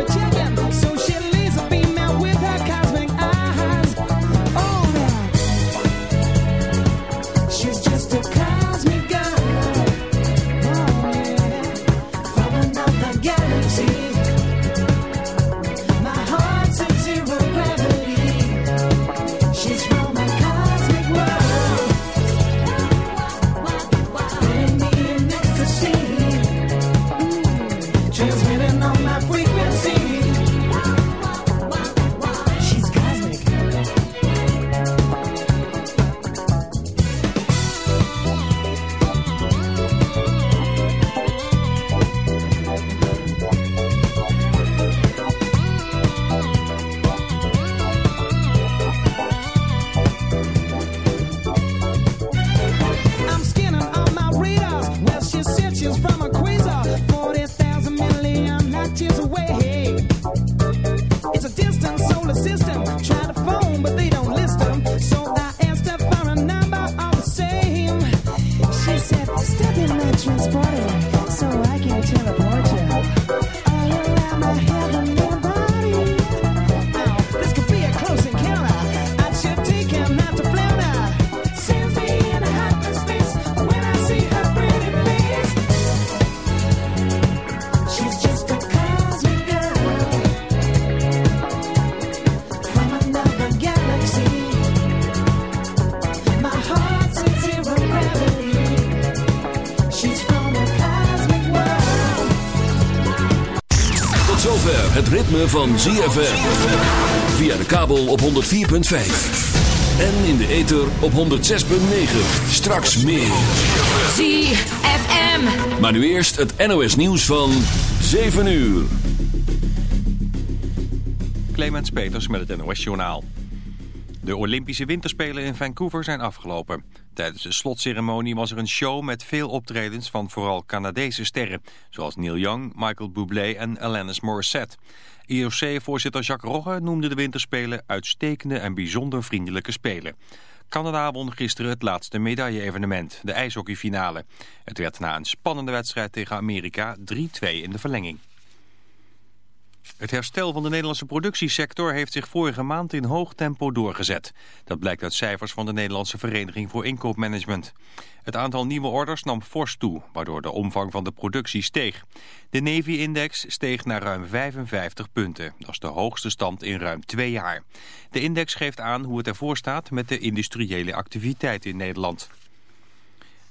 But you van ZFM. Via de kabel op 104.5. En in de ether op 106.9. Straks meer. ZFM. Maar nu eerst het NOS nieuws van 7 uur. Clemens Peters met het NOS Journaal. De Olympische Winterspelen in Vancouver zijn afgelopen. Tijdens de slotceremonie was er een show met veel optredens van vooral Canadese sterren... zoals Neil Young, Michael Bublé en Alanis Morissette. IOC-voorzitter Jacques Rogge noemde de winterspelen uitstekende en bijzonder vriendelijke spelen. Canada won gisteren het laatste medaille-evenement, de ijshockeyfinale. Het werd na een spannende wedstrijd tegen Amerika 3-2 in de verlenging. Het herstel van de Nederlandse productiesector heeft zich vorige maand in hoog tempo doorgezet. Dat blijkt uit cijfers van de Nederlandse Vereniging voor Inkoopmanagement. Het aantal nieuwe orders nam fors toe, waardoor de omvang van de productie steeg. De Navy-index steeg naar ruim 55 punten. Dat is de hoogste stand in ruim twee jaar. De index geeft aan hoe het ervoor staat met de industriële activiteit in Nederland.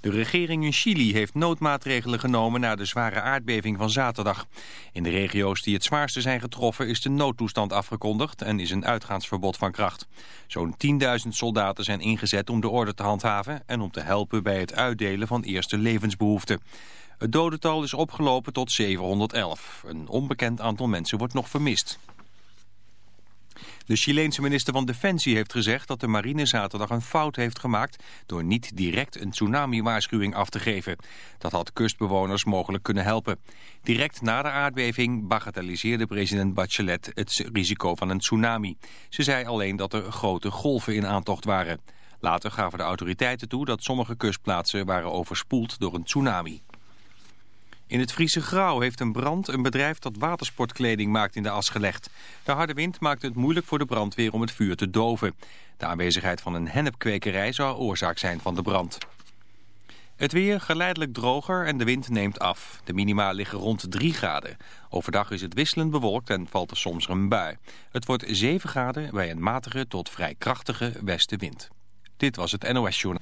De regering in Chili heeft noodmaatregelen genomen na de zware aardbeving van zaterdag. In de regio's die het zwaarste zijn getroffen is de noodtoestand afgekondigd en is een uitgaansverbod van kracht. Zo'n 10.000 soldaten zijn ingezet om de orde te handhaven en om te helpen bij het uitdelen van eerste levensbehoeften. Het dodental is opgelopen tot 711. Een onbekend aantal mensen wordt nog vermist. De Chileense minister van Defensie heeft gezegd dat de marine zaterdag een fout heeft gemaakt door niet direct een tsunami-waarschuwing af te geven. Dat had kustbewoners mogelijk kunnen helpen. Direct na de aardbeving bagatelliseerde president Bachelet het risico van een tsunami. Ze zei alleen dat er grote golven in aantocht waren. Later gaven de autoriteiten toe dat sommige kustplaatsen waren overspoeld door een tsunami. In het Friese Grauw heeft een brand een bedrijf dat watersportkleding maakt in de as gelegd. De harde wind maakte het moeilijk voor de brandweer om het vuur te doven. De aanwezigheid van een hennepkwekerij zou oorzaak zijn van de brand. Het weer geleidelijk droger en de wind neemt af. De minima liggen rond 3 graden. Overdag is het wisselend bewolkt en valt er soms een bui. Het wordt 7 graden bij een matige tot vrij krachtige westenwind. Dit was het NOS Journal.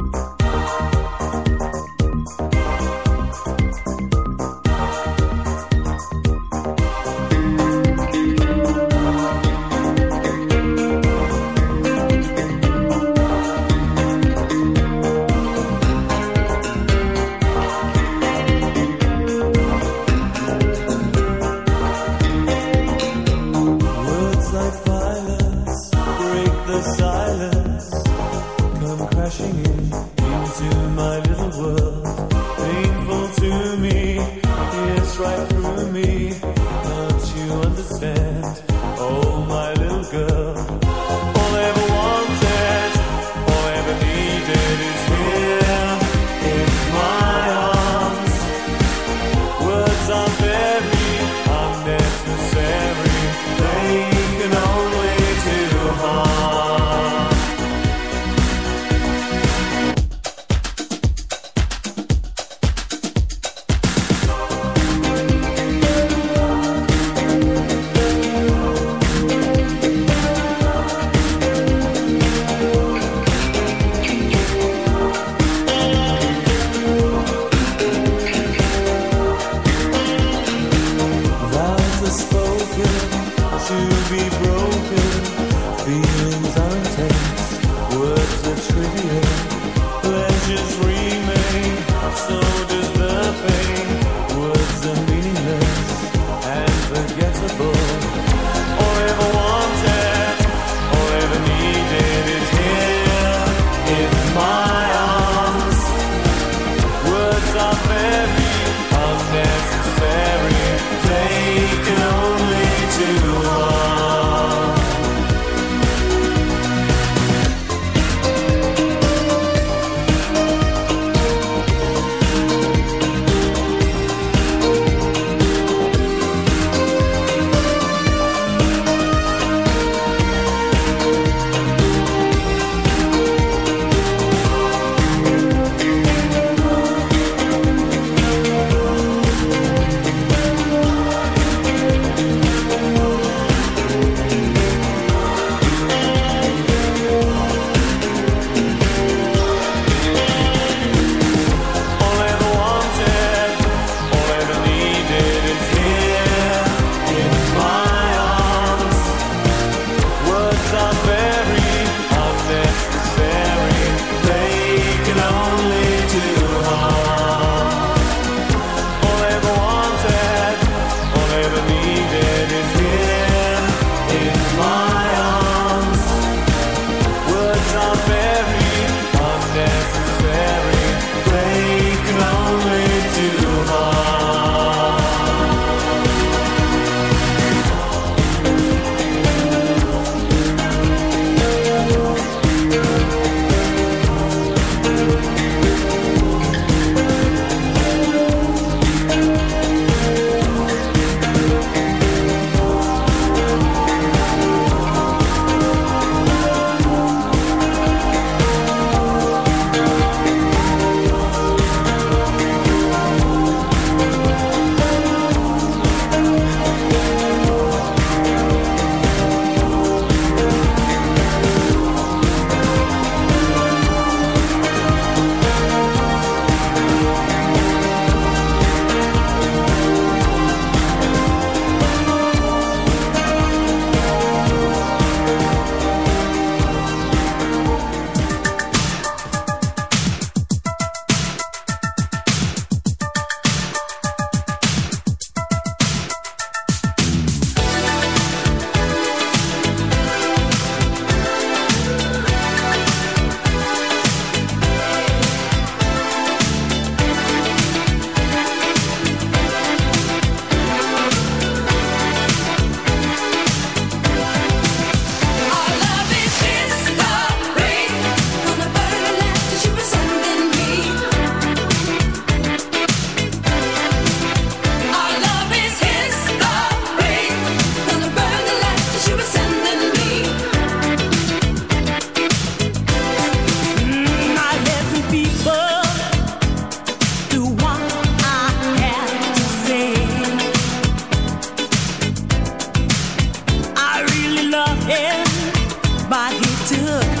took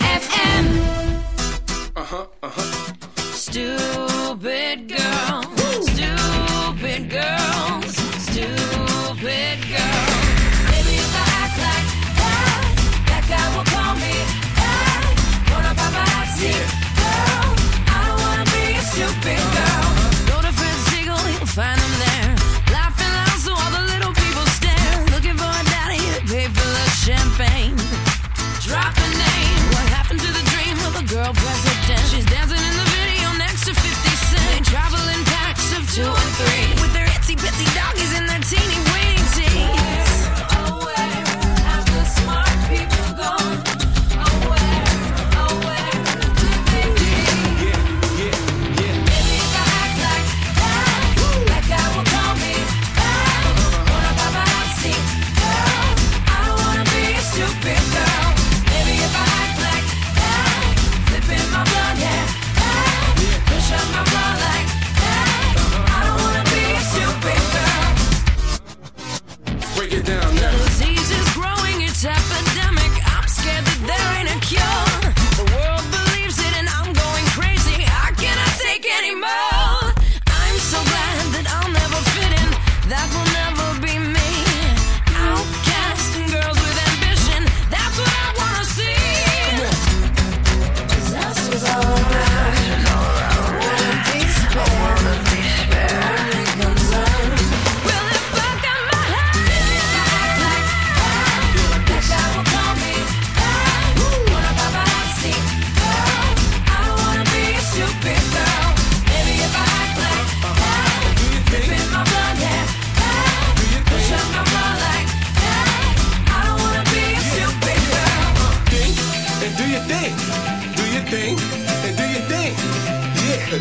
I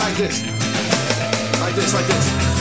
like this. Like this, like this.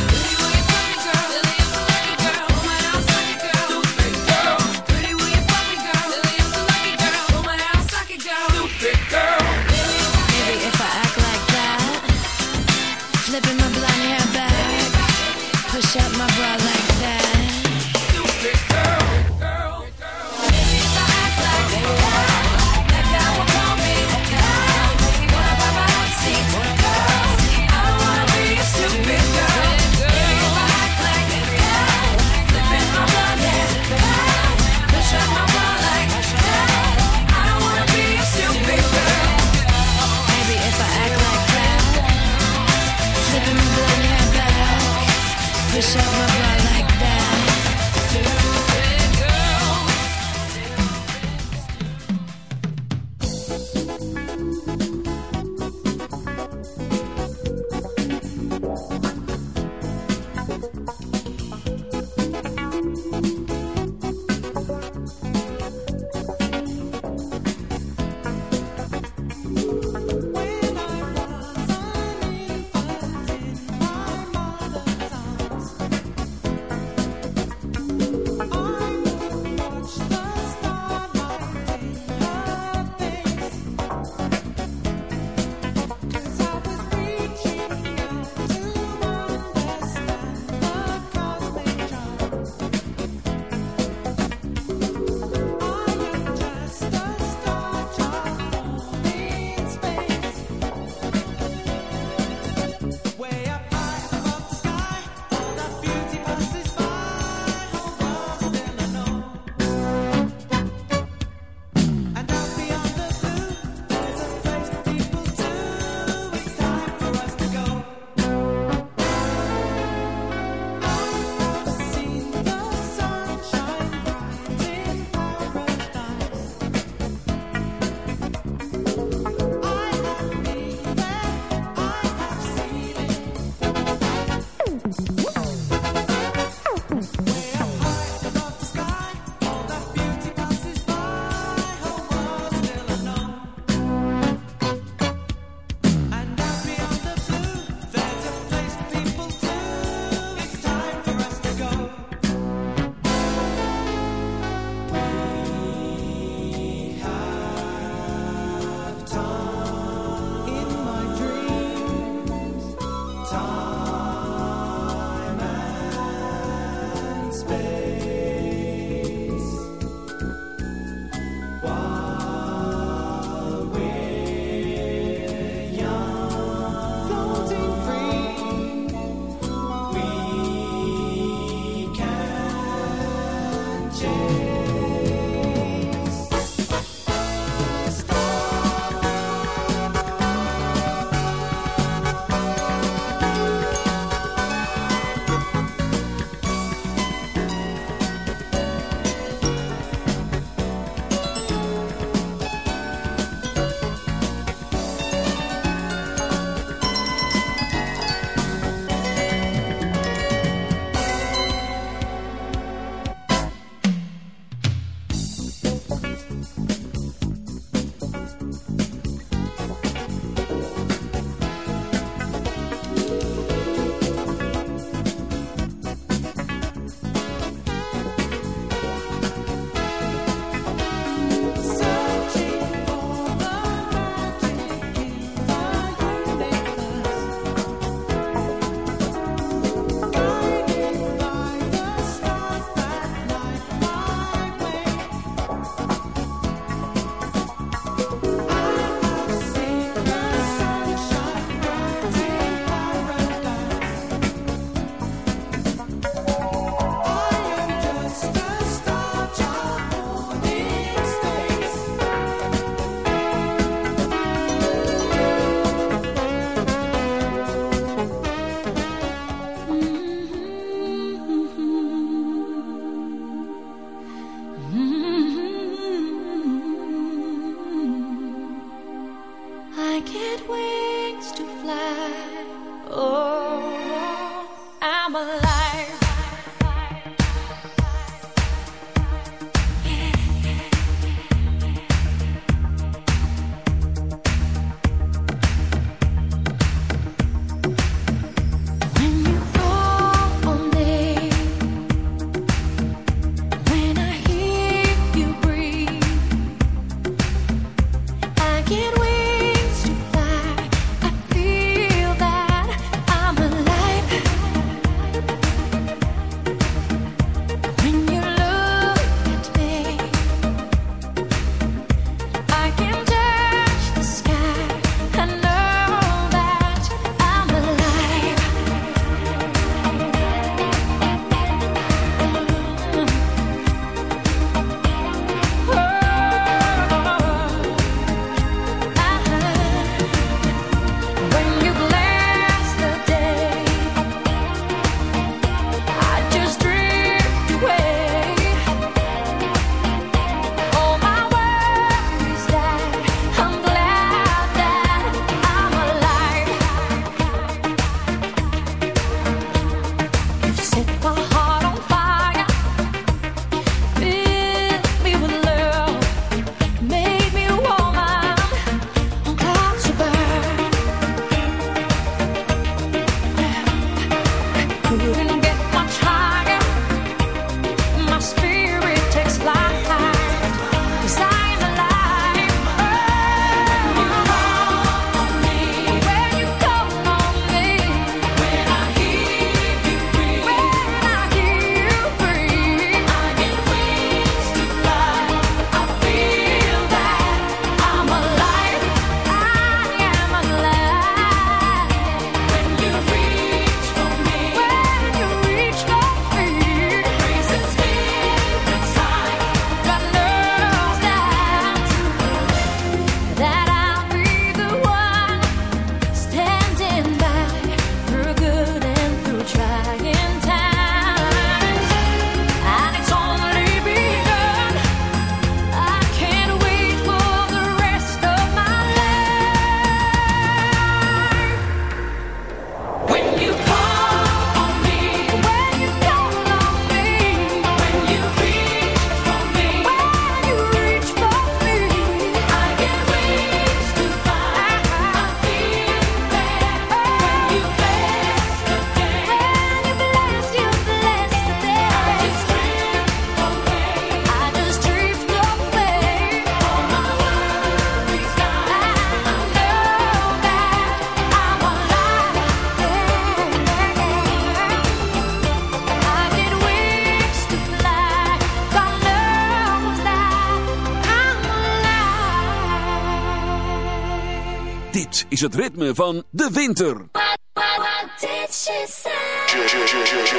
het ritme van de winter. What, what, what did she say? J -j -j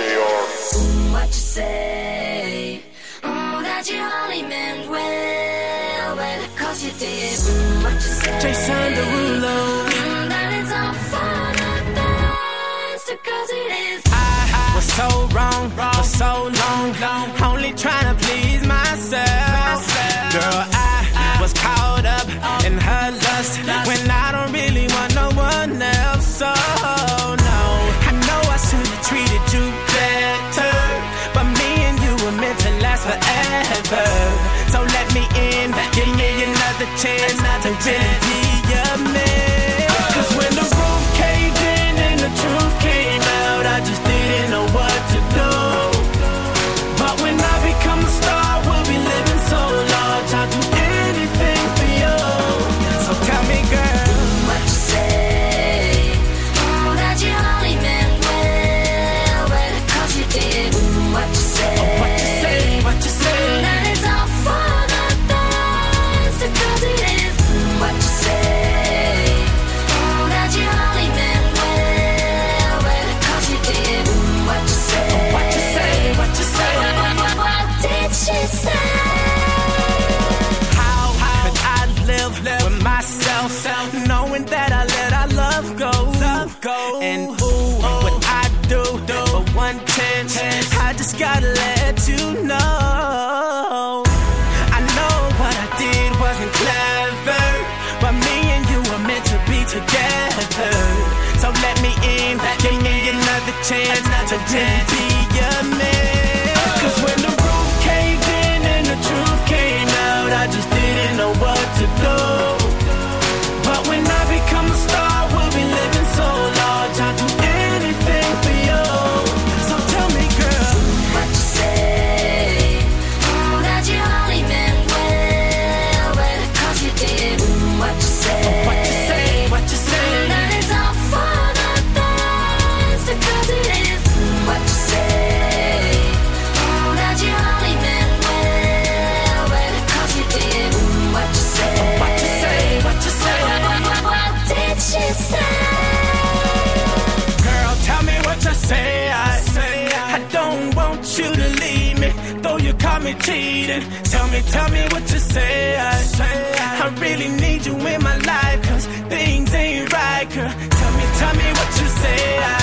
what you say? Mm, that you only meant well, well cause you did. Mm, what you say? Jason Derulo. Mm, that it's all for the best, cause it is. I, I was so wrong, wrong, for so long, long. Only trying to please myself. myself. Girl, So let me in, give me another chance another to chance. pretend tell me what you say. I, really need you in my life, cause things ain't right, girl. Tell me, tell me what you say. I,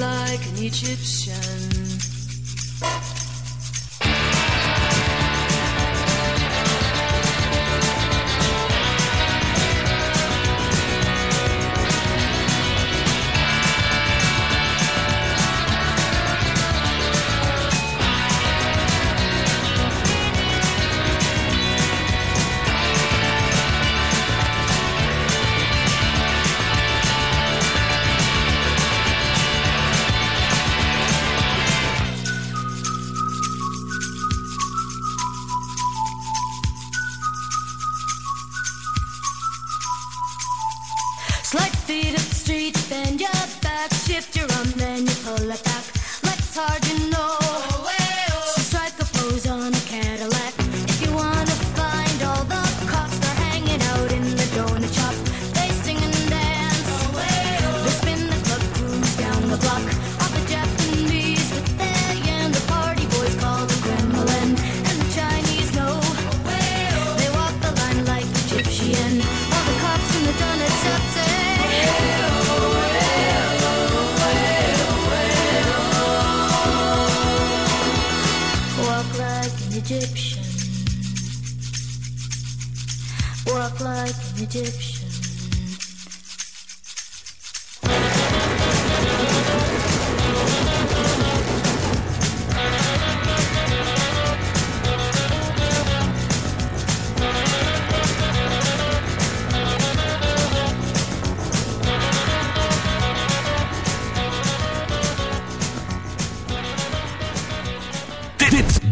like an Egyptian.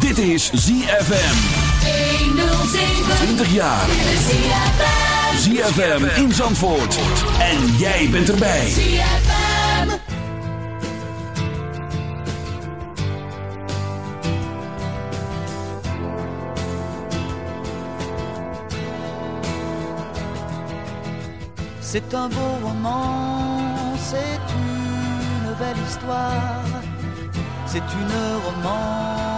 Dit, is ZFM. 20 jaar. ZFM in Zandvoort. En jij bent erbij. C'est un beau roman, c'est une belle histoire, c'est une romance